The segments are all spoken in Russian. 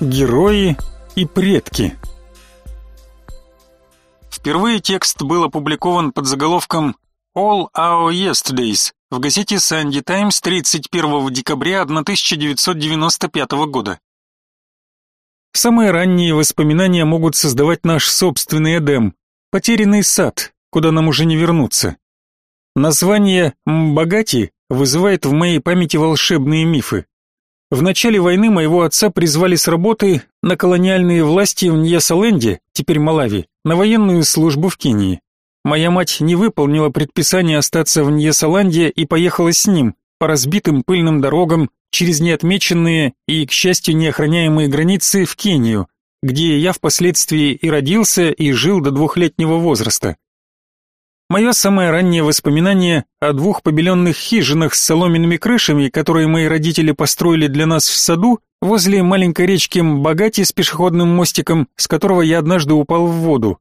Герои и предки. Впервые текст был опубликован под заголовком All Our Yesterdays в газете Sunday Times 31 декабря 1995 года. Самые ранние воспоминания могут создавать наш собственный Эдем, потерянный сад, куда нам уже не вернуться. Название Мбагати вызывает в моей памяти волшебные мифы. В начале войны моего отца призвали с работы на колониальные власти в Ньясаленде, теперь Малави, на военную службу в Кении. Моя мать не выполнила предписание остаться в Ньясаланде и поехала с ним по разбитым пыльным дорогам через неотмеченные и, к счастью, неохраняемые границы в Кению, где я впоследствии и родился, и жил до двухлетнего возраста. Мое самое раннее воспоминание о двух побеленных хижинах с соломенными крышами, которые мои родители построили для нас в саду, возле маленькой речки Мбагати с пешеходным мостиком, с которого я однажды упал в воду.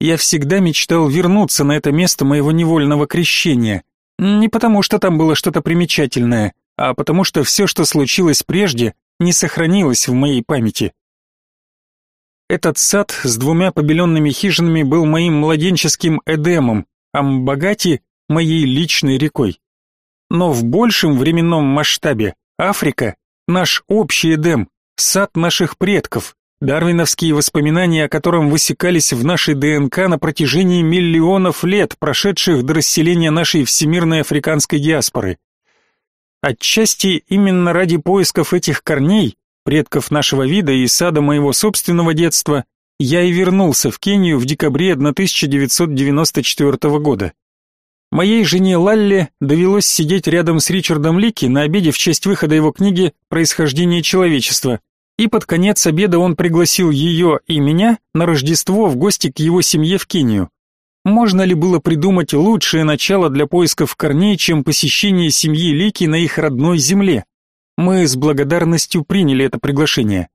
Я всегда мечтал вернуться на это место моего невольного крещения. Не потому, что там было что-то примечательное, а потому что все, что случилось прежде, не сохранилось в моей памяти. Этот сад с двумя побеленными хижинами был моим младенческим Эдемом, а Мбагати — моей личной рекой. Но в большем временном масштабе Африка — наш общий Эдем, сад наших предков, дарвиновские воспоминания о котором высекались в нашей ДНК на протяжении миллионов лет, прошедших до расселения нашей всемирной африканской диаспоры. Отчасти именно ради поисков этих корней предков нашего вида и сада моего собственного детства, я и вернулся в Кению в декабре 1994 года. Моей жене Лалле довелось сидеть рядом с Ричардом Лики на обеде в честь выхода его книги «Происхождение человечества», и под конец обеда он пригласил ее и меня на Рождество в гости к его семье в Кению. Можно ли было придумать лучшее начало для поисков корней, чем посещение семьи Лики на их родной земле? Мы с благодарностью приняли это приглашение.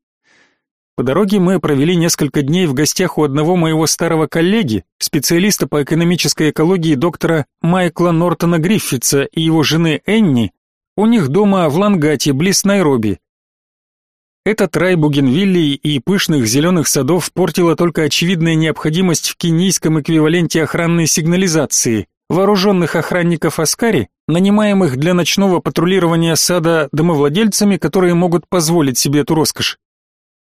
По дороге мы провели несколько дней в гостях у одного моего старого коллеги, специалиста по экономической экологии доктора Майкла Нортона Гриффитса и его жены Энни, у них дома в Лангате, близ Найроби. Этот рай бугенвиллей и пышных зеленых садов портила только очевидная необходимость в кенийском эквиваленте охранной сигнализации, вооруженных охранников Аскари, нанимаемых для ночного патрулирования сада домовладельцами, которые могут позволить себе эту роскошь.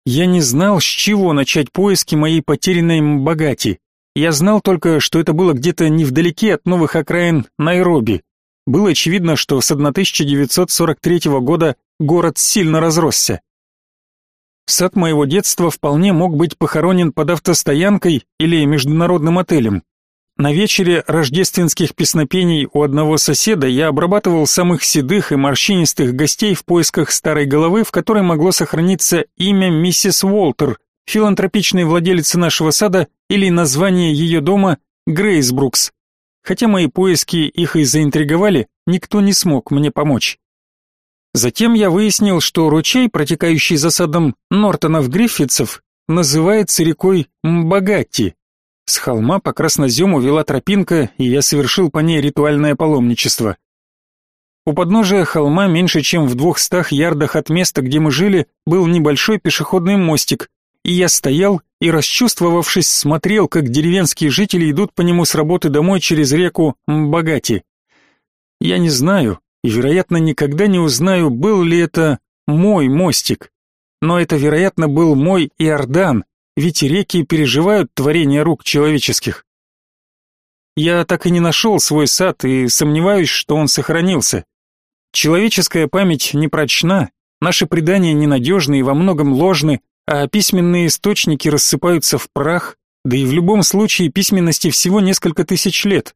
Я не знал, с чего начать поиски моей потерянной Мбагати. Я знал только, что это было где-то невдалеке от новых окраин Найроби. Было очевидно, что с 1943 года город сильно разросся. Сад моего детства вполне мог быть похоронен под автостоянкой или международным отелем. На вечере рождественских песнопений у одного соседа я обрабатывал самых седых и морщинистых гостей в поисках старой головы, в которой могло сохраниться имя миссис Уолтер, филантропичной владелицы нашего сада, или название ее дома Грейс Брукс. Хотя мои поиски их и заинтриговали, никто не смог мне помочь. Затем я выяснил, что ручей, протекающий за садом Нортонов-Гриффитсов, называется рекой Мбагатти, с холма по краснозему вела тропинка, и я совершил по ней ритуальное паломничество. У подножия холма, меньше чем в двухстах ярдах от места, где мы жили, был небольшой пешеходный мостик, и я стоял и, расчувствовавшись, смотрел, как деревенские жители идут по нему с работы домой через реку Мбагати. Я не знаю, и, вероятно, никогда не узнаю, был ли это мой мостик. Но это, вероятно, был мой Иордан, ведь реки переживают творение рук человеческих. Я так и не нашел свой сад и сомневаюсь, что он сохранился. Человеческая память непрочна, наши предания ненадежны и во многом ложны, а письменные источники рассыпаются в прах, да и в любом случае письменности всего несколько тысяч лет.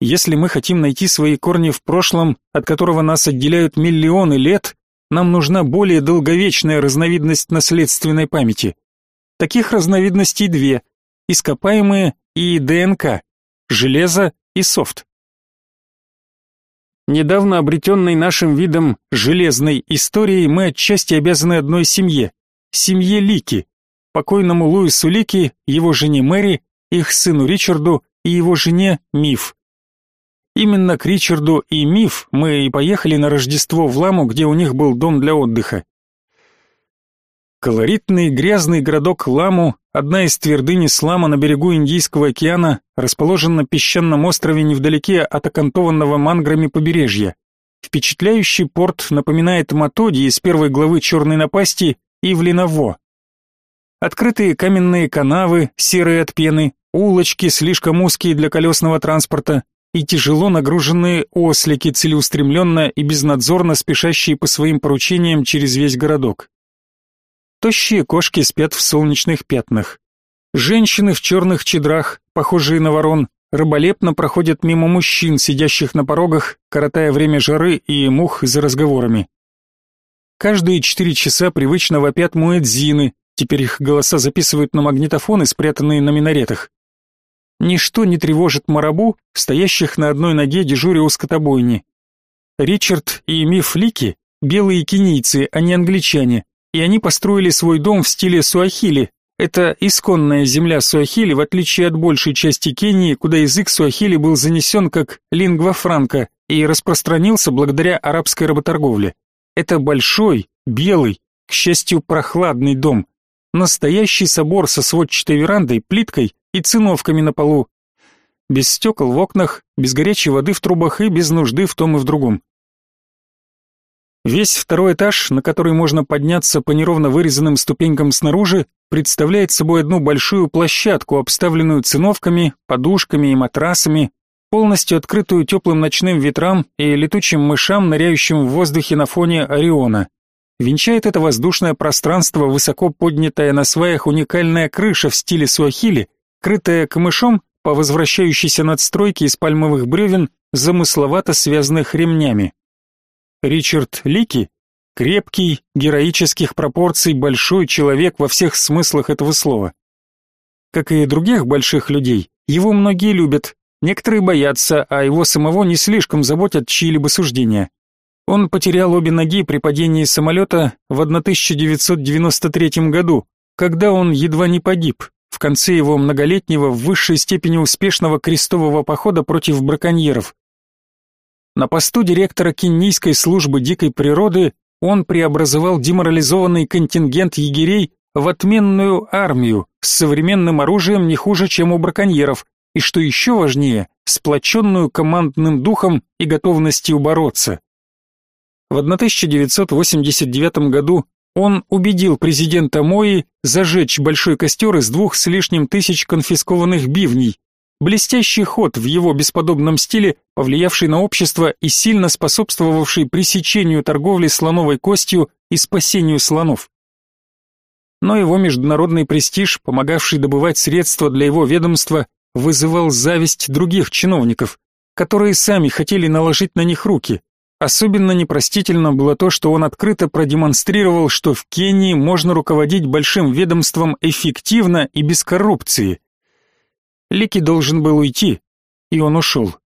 Если мы хотим найти свои корни в прошлом, от которого нас отделяют миллионы лет, нам нужна более долговечная разновидность наследственной памяти. Таких разновидностей две – ископаемые и ДНК, железо и софт. Недавно обретенной нашим видом железной историей мы отчасти обязаны одной семье – семье Лики, покойному Луису Лики, его жене Мэри, их сыну Ричарду и его жене Миф. Именно к Ричарду и Миф мы и поехали на Рождество в Ламу, где у них был дом для отдыха. Колоритный грязный городок Ламу, одна из твердынь ислама на берегу Индийского океана, расположен на песчаном острове невдалеке от окантованного манграми побережья. Впечатляющий порт напоминает Матоди из первой главы «Черной напасти» и Влиново. Открытые каменные канавы, серые от пены, улочки, слишком узкие для колесного транспорта, и тяжело нагруженные ослики, целеустремленно и безнадзорно спешащие по своим поручениям через весь городок. Тощие кошки спят в солнечных пятнах. Женщины в черных чедрах, похожие на ворон, рыболепно проходят мимо мужчин, сидящих на порогах, коротая время жары и мух за разговорами. Каждые четыре часа привычно вопят муэдзины, теперь их голоса записывают на магнитофоны, спрятанные на минаретах. Ничто не тревожит марабу, стоящих на одной ноге дежуря у скотобойни. Ричард и Миф Лики – белые кенийцы, а не англичане, и они построили свой дом в стиле суахили. Это исконная земля суахили, в отличие от большей части Кении, куда язык суахили был занесен как лингва франка и распространился благодаря арабской работорговле. Это большой, белый, к счастью, прохладный дом. Настоящий собор со сводчатой верандой, плиткой и циновками на полу. Без стекол в окнах, без горячей воды в трубах и без нужды в том и в другом. Весь второй этаж, на который можно подняться по неровно вырезанным ступенькам снаружи, представляет собой одну большую площадку, обставленную циновками, подушками и матрасами, полностью открытую теплым ночным ветрам и летучим мышам, ныряющим в воздухе на фоне Ориона. Венчает это воздушное пространство высоко поднятая на сваях уникальная крыша в стиле суахили, крытая камышом по возвращающейся надстройке из пальмовых бревен, замысловато связанных ремнями. Ричард Лики — крепкий, героических пропорций большой человек во всех смыслах этого слова. Как и других больших людей, его многие любят, некоторые боятся, а его самого не слишком заботят чьи-либо суждения. Он потерял обе ноги при падении самолета в 1993 году, когда он едва не погиб в конце его многолетнего в высшей степени успешного крестового похода против браконьеров. На посту директора Кенийской службы дикой природы он преобразовал деморализованный контингент егерей в отменную армию с современным оружием не хуже, чем у браконьеров, и что еще важнее, сплоченную командным духом и готовностью бороться. В 1989 году он убедил президента Мои зажечь большой костер из двух с лишним тысяч конфискованных бивней, Блестящий ход в его бесподобном стиле, повлиявший на общество и сильно способствовавший пресечению торговли слоновой костью и спасению слонов. Но его международный престиж, помогавший добывать средства для его ведомства, вызывал зависть других чиновников, которые сами хотели наложить на них руки. Особенно непростительно было то, что он открыто продемонстрировал, что в Кении можно руководить большим ведомством эффективно и без коррупции. Лики должен был уйти, и он ушел.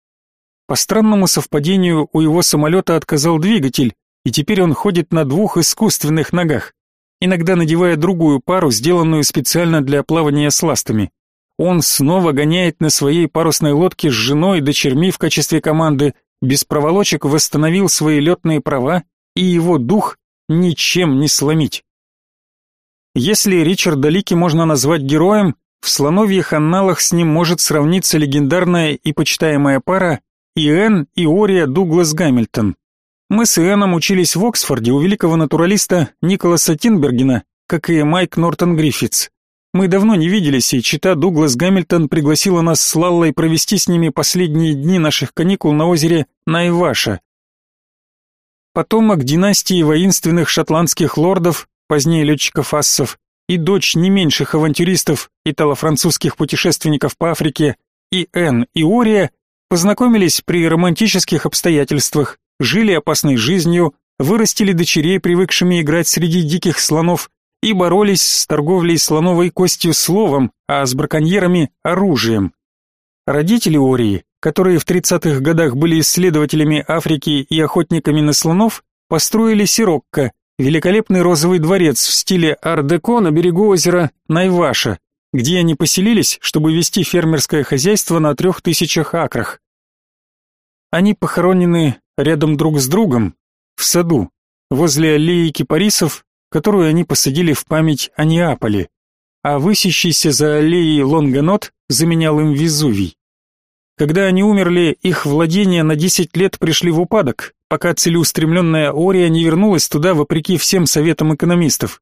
По странному совпадению у его самолета отказал двигатель, и теперь он ходит на двух искусственных ногах, иногда надевая другую пару, сделанную специально для плавания с ластами. Он снова гоняет на своей парусной лодке с женой и дочерьми в качестве команды, без проволочек восстановил свои летные права, и его дух ничем не сломить. Если Ричарда Лики можно назвать героем, в слоновьих анналах с ним может сравниться легендарная и почитаемая пара Иэн и Ория Дуглас Гамильтон. Мы с Иэном учились в Оксфорде у великого натуралиста Николаса Тинбергена, как и Майк Нортон Гриффитс. Мы давно не виделись, и чита Дуглас Гамильтон пригласила нас с Лаллой провести с ними последние дни наших каникул на озере Найваша. Потомок династии воинственных шотландских лордов, позднее летчиков ассов, и дочь не меньших авантюристов, итало-французских путешественников по Африке, и Энн и Ория, познакомились при романтических обстоятельствах, жили опасной жизнью, вырастили дочерей, привыкшими играть среди диких слонов, и боролись с торговлей слоновой костью словом, а с браконьерами оружием. Родители Ории, которые в 30-х годах были исследователями Африки и охотниками на слонов, построили Сирокко, великолепный розовый дворец в стиле ар-деко на берегу озера Найваша, где они поселились, чтобы вести фермерское хозяйство на трех тысячах акрах. Они похоронены рядом друг с другом, в саду, возле аллеи кипарисов, которую они посадили в память о Неаполе, а высящийся за аллеей Лонганот заменял им Везувий. Когда они умерли, их владения на 10 лет пришли в упадок, пока целеустремленная Ория не вернулась туда вопреки всем советам экономистов.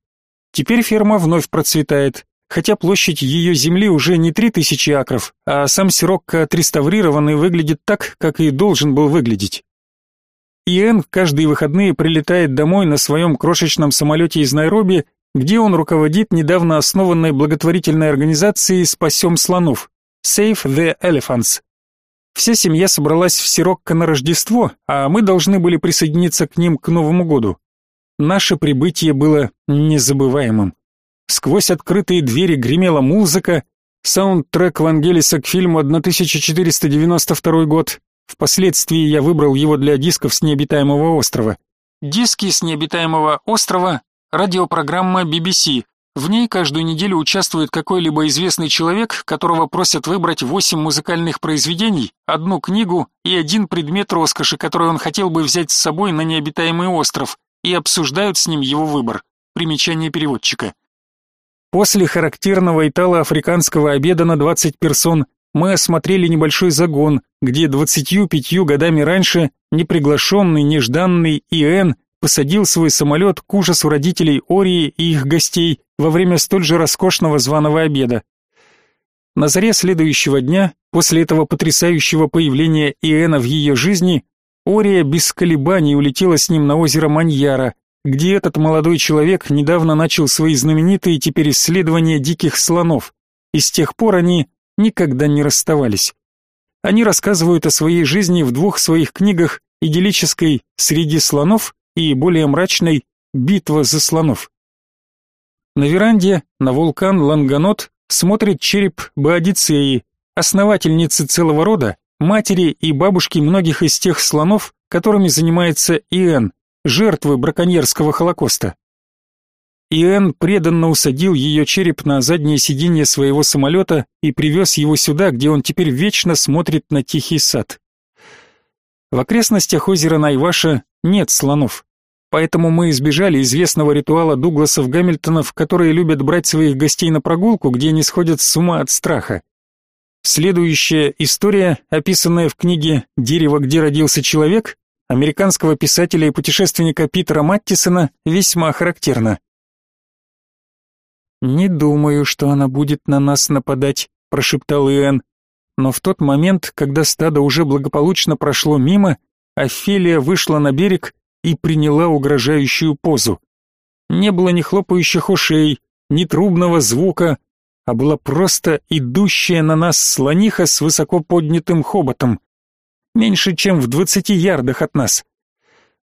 Теперь ферма вновь процветает, хотя площадь ее земли уже не 3000 акров, а сам Сирокко отреставрированный выглядит так, как и должен был выглядеть. Иэн каждые выходные прилетает домой на своем крошечном самолете из Найроби, где он руководит недавно основанной благотворительной организацией «Спасем слонов» Save the Elephants, Вся семья собралась в Сирокко на Рождество, а мы должны были присоединиться к ним к Новому году. Наше прибытие было незабываемым. Сквозь открытые двери гремела музыка, саундтрек Вангелиса к фильму 1492 год. Впоследствии я выбрал его для дисков с необитаемого острова. Диски с необитаемого острова радиопрограмма BBC, в ней каждую неделю участвует какой-либо известный человек, которого просят выбрать восемь музыкальных произведений, одну книгу и один предмет роскоши, который он хотел бы взять с собой на необитаемый остров, и обсуждают с ним его выбор. Примечание переводчика. После характерного итало-африканского обеда на 20 персон мы осмотрели небольшой загон, где 25 годами раньше неприглашенный, нежданный Иэн посадил свой самолет к ужасу родителей Ории и их гостей во время столь же роскошного званого обеда. На заре следующего дня, после этого потрясающего появления Иэна в ее жизни, Ория без колебаний улетела с ним на озеро Маньяра, где этот молодой человек недавно начал свои знаменитые теперь исследования диких слонов, и с тех пор они никогда не расставались. Они рассказывают о своей жизни в двух своих книгах идиллической «Среди слонов» и более мрачной «Битва за слонов». На веранде на вулкан Ланганот смотрит череп Боадицеи, основательницы целого рода, матери и бабушки многих из тех слонов, которыми занимается Иэн, жертвы браконьерского холокоста. Иэн преданно усадил ее череп на заднее сиденье своего самолета и привез его сюда, где он теперь вечно смотрит на тихий сад. В окрестностях озера Найваша нет слонов. Поэтому мы избежали известного ритуала Дугласов Гамильтонов, которые любят брать своих гостей на прогулку, где они сходят с ума от страха. Следующая история, описанная в книге «Дерево, где родился человек», американского писателя и путешественника Питера Маттисона, весьма характерна. «Не думаю, что она будет на нас нападать», — прошептал Иэн. Но в тот момент, когда стадо уже благополучно прошло мимо, Офелия вышла на берег и приняла угрожающую позу. Не было ни хлопающих ушей, ни трубного звука, а была просто идущая на нас слониха с высоко поднятым хоботом, меньше чем в двадцати ярдах от нас.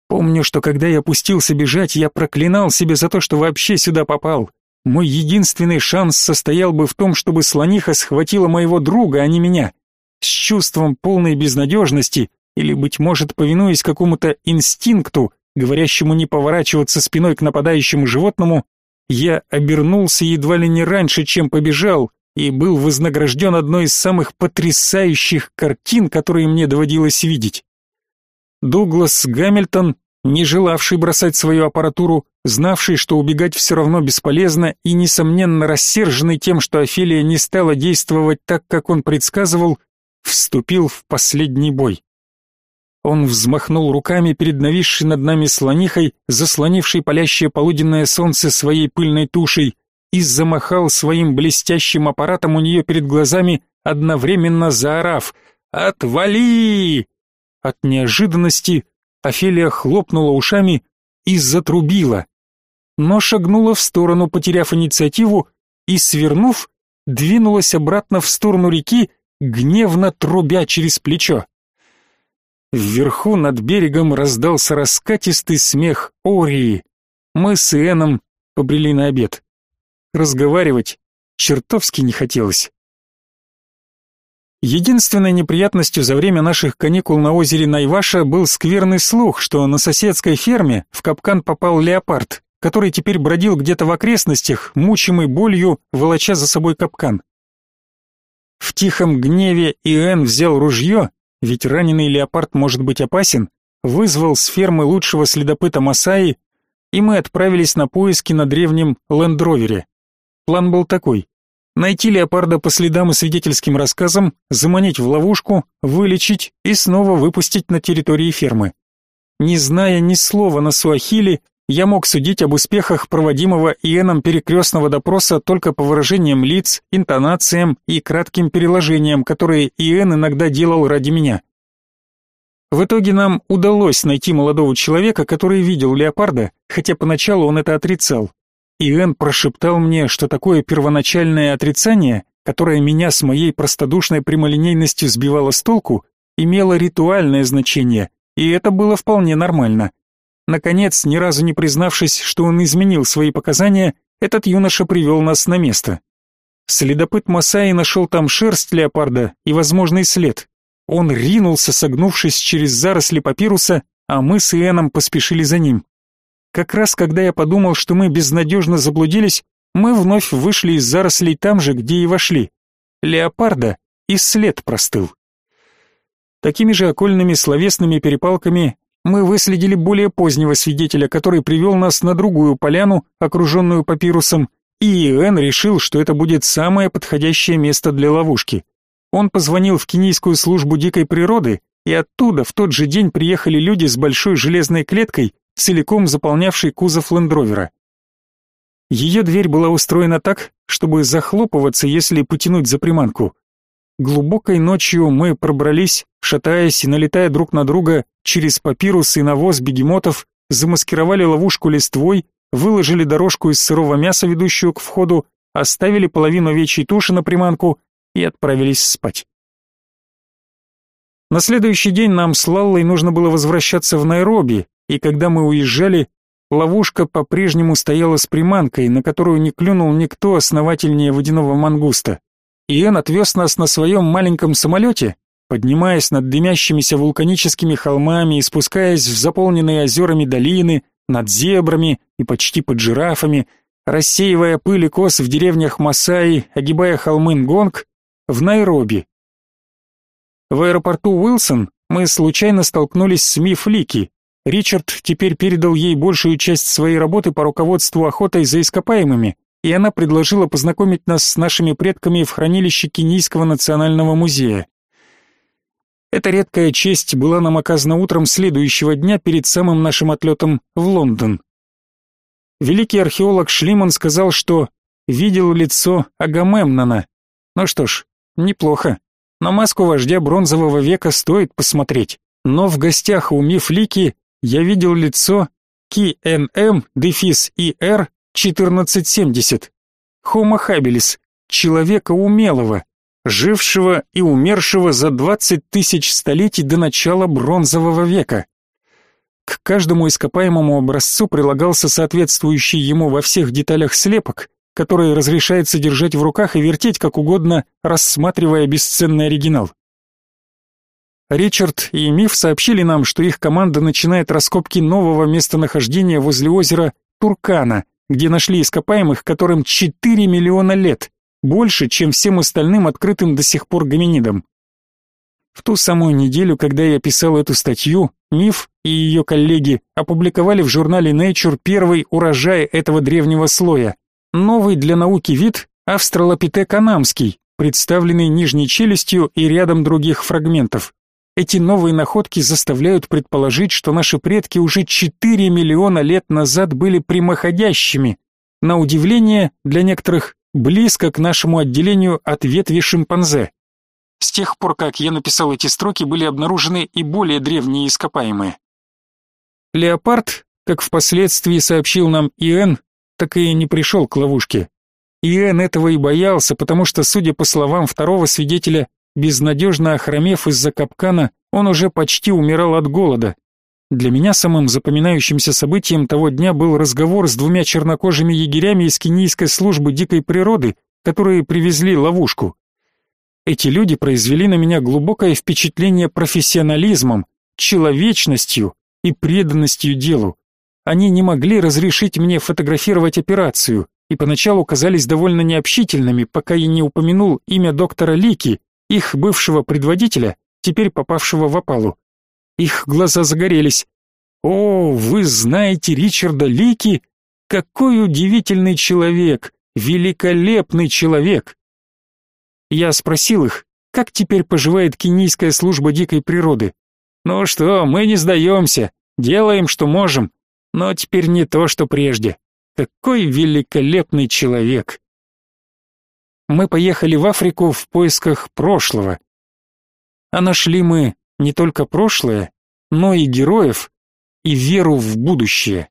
Помню, что когда я опустился бежать, я проклинал себя за то, что вообще сюда попал. Мой единственный шанс состоял бы в том, чтобы слониха схватила моего друга, а не меня. С чувством полной безнадежности или, быть может, повинуясь какому-то инстинкту, говорящему не поворачиваться спиной к нападающему животному, я обернулся едва ли не раньше, чем побежал, и был вознагражден одной из самых потрясающих картин, которые мне доводилось видеть. Дуглас Гамильтон, не желавший бросать свою аппаратуру, знавший, что убегать все равно бесполезно и, несомненно, рассерженный тем, что Офелия не стала действовать так, как он предсказывал, вступил в последний бой. Он взмахнул руками перед нависшей над нами слонихой, заслонившей палящее полуденное солнце своей пыльной тушей, и замахал своим блестящим аппаратом у нее перед глазами, одновременно заорав «Отвали!». От неожиданности Офелия хлопнула ушами и затрубила, но шагнула в сторону, потеряв инициативу, и, свернув, двинулась обратно в сторону реки, гневно трубя через плечо. Вверху над берегом раздался раскатистый смех Ории. Мы с Иэном побрели на обед. Разговаривать чертовски не хотелось. Единственной неприятностью за время наших каникул на озере Найваша был скверный слух, что на соседской ферме в капкан попал леопард, который теперь бродил где-то в окрестностях, мучимый болью, волоча за собой капкан. В тихом гневе Иэн взял ружье ведь раненый леопард может быть опасен, вызвал с фермы лучшего следопыта Масаи и мы отправились на поиски на древнем лендровере. План был такой: найти леопарда по следам и свидетельским рассказам, заманить в ловушку, вылечить и снова выпустить на территории фермы. Не зная ни слова на суахили, я мог судить об успехах проводимого Иеном перекрестного допроса только по выражениям лиц, интонациям и кратким переложениям, которые Иен иногда делал ради меня. В итоге нам удалось найти молодого человека, который видел леопарда, хотя поначалу он это отрицал. Иэн прошептал мне, что такое первоначальное отрицание, которое меня с моей простодушной прямолинейностью сбивало с толку, имело ритуальное значение, и это было вполне нормально. Наконец, ни разу не признавшись, что он изменил свои показания, этот юноша привел нас на место. Следопыт Масаи нашел там шерсть леопарда и возможный след. Он ринулся, согнувшись через заросли папируса, а мы с Иэном поспешили за ним. Как раз когда я подумал, что мы безнадежно заблудились, мы вновь вышли из зарослей там же, где и вошли. Леопарда и след простыл. Такими же окольными словесными перепалками мы выследили более позднего свидетеля, который привел нас на другую поляну, окруженную папирусом, и Иэн решил, что это будет самое подходящее место для ловушки. Он позвонил в кенийскую службу дикой природы, и оттуда в тот же день приехали люди с большой железной клеткой, целиком заполнявшей кузов лендровера. Ее дверь была устроена так, чтобы захлопываться, если потянуть за приманку. Глубокой ночью мы пробрались, шатаясь и налетая друг на друга через папирус и навоз бегемотов, замаскировали ловушку листвой, выложили дорожку из сырого мяса, ведущую к входу, оставили половину овечьей туши на приманку и отправились спать. На следующий день нам с Лаллой нужно было возвращаться в Найроби, и когда мы уезжали, ловушка по-прежнему стояла с приманкой, на которую не клюнул никто основательнее водяного мангуста. Иэн отвез нас на своем маленьком самолете, поднимаясь над дымящимися вулканическими холмами и спускаясь в заполненные озерами долины, над зебрами и почти под жирафами, рассеивая пыль и кос в деревнях Масаи, огибая холмы Нгонг, в Найроби. В аэропорту Уилсон мы случайно столкнулись с Миф Лики. Ричард теперь передал ей большую часть своей работы по руководству охотой за ископаемыми, и она предложила познакомить нас с нашими предками в хранилище Кенийского национального музея. Эта редкая честь была нам оказана утром следующего дня перед самым нашим отлетом в Лондон. Великий археолог Шлиман сказал, что видел лицо Агамемнона. Ну что ж, неплохо. На маску вождя бронзового века стоит посмотреть. Но в гостях у Мифлики я видел лицо КНМ дефис ИР 1470. Homo habilis, человека умелого, жившего и умершего за 20 тысяч столетий до начала бронзового века. К каждому ископаемому образцу прилагался соответствующий ему во всех деталях слепок, который разрешается держать в руках и вертеть как угодно, рассматривая бесценный оригинал. Ричард и Миф сообщили нам, что их команда начинает раскопки нового местонахождения возле озера Туркана, где нашли ископаемых, которым 4 миллиона лет, больше, чем всем остальным открытым до сих пор гоминидам. В ту самую неделю, когда я писал эту статью, Миф и ее коллеги опубликовали в журнале Nature первый урожай этого древнего слоя. Новый для науки вид австралопитек анамский, представленный нижней челюстью и рядом других фрагментов. Эти новые находки заставляют предположить, что наши предки уже 4 миллиона лет назад были прямоходящими. На удивление, для некоторых, близко к нашему отделению от ветви шимпанзе. С тех пор, как я написал эти строки, были обнаружены и более древние ископаемые. Леопард, как впоследствии сообщил нам Иэн, так и не пришел к ловушке. Иэн этого и боялся, потому что, судя по словам второго свидетеля, Безнадежно охромев из-за капкана, он уже почти умирал от голода. Для меня самым запоминающимся событием того дня был разговор с двумя чернокожими егерями из кенийской службы дикой природы, которые привезли ловушку. Эти люди произвели на меня глубокое впечатление профессионализмом, человечностью и преданностью делу. Они не могли разрешить мне фотографировать операцию и поначалу казались довольно необщительными, пока я не упомянул имя доктора Лики, их бывшего предводителя, теперь попавшего в опалу. Их глаза загорелись. О, вы знаете Ричарда Лики? Какой удивительный человек, великолепный человек. Я спросил их, как теперь поживает кенийская служба дикой природы. Ну что, мы не сдаемся, делаем, что можем, но теперь не то, что прежде. Какой великолепный человек. Мы поехали в Африку в поисках прошлого. А нашли мы не только прошлое, но и героев, и веру в будущее.